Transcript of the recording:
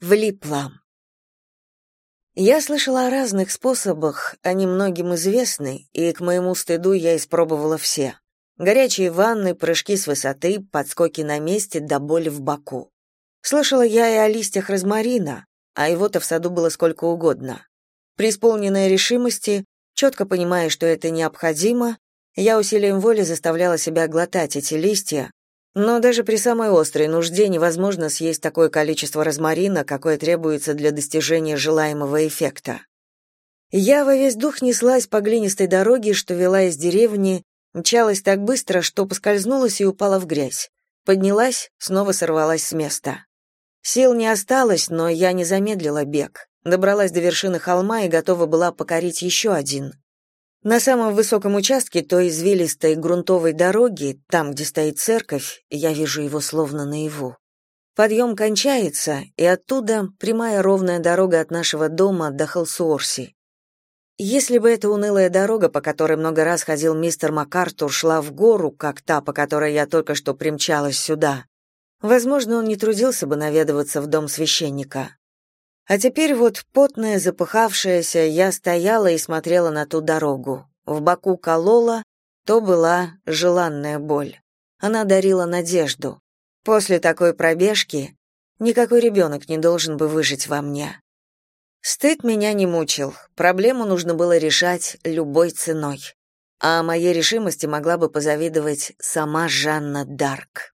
Влипла. Я слышала о разных способах, они многим известны, и к моему стыду я испробовала все. Горячие ванны, прыжки с высоты, подскоки на месте до боли в боку. Слышала я и о листьях розмарина, а его-то в саду было сколько угодно. При исполненной решимости, четко понимая, что это необходимо, я усилием воли заставляла себя глотать эти листья, но даже при самой острой нужде невозможно съесть такое количество розмарина, какое требуется для достижения желаемого эффекта. Я во весь дух неслась по глинистой дороге, что вела из деревни, мчалась так быстро, что поскользнулась и упала в грязь. Поднялась, снова сорвалась с места. Сил не осталось, но я не замедлила бег. Добралась до вершины холма и готова была покорить еще один. На самом высоком участке той извилистой грунтовой дороги, там, где стоит церковь, я вижу его словно наяву. Подъем кончается, и оттуда прямая ровная дорога от нашего дома до Халсуорси. Если бы эта унылая дорога, по которой много раз ходил мистер МакАртур, шла в гору, как та, по которой я только что примчалась сюда, возможно, он не трудился бы наведываться в дом священника. А теперь вот потная, запыхавшаяся, я стояла и смотрела на ту дорогу. В боку колола, то была желанная боль. Она дарила надежду. После такой пробежки никакой ребенок не должен бы выжить во мне. Стыд меня не мучил, проблему нужно было решать любой ценой. А моей решимости могла бы позавидовать сама Жанна Дарк.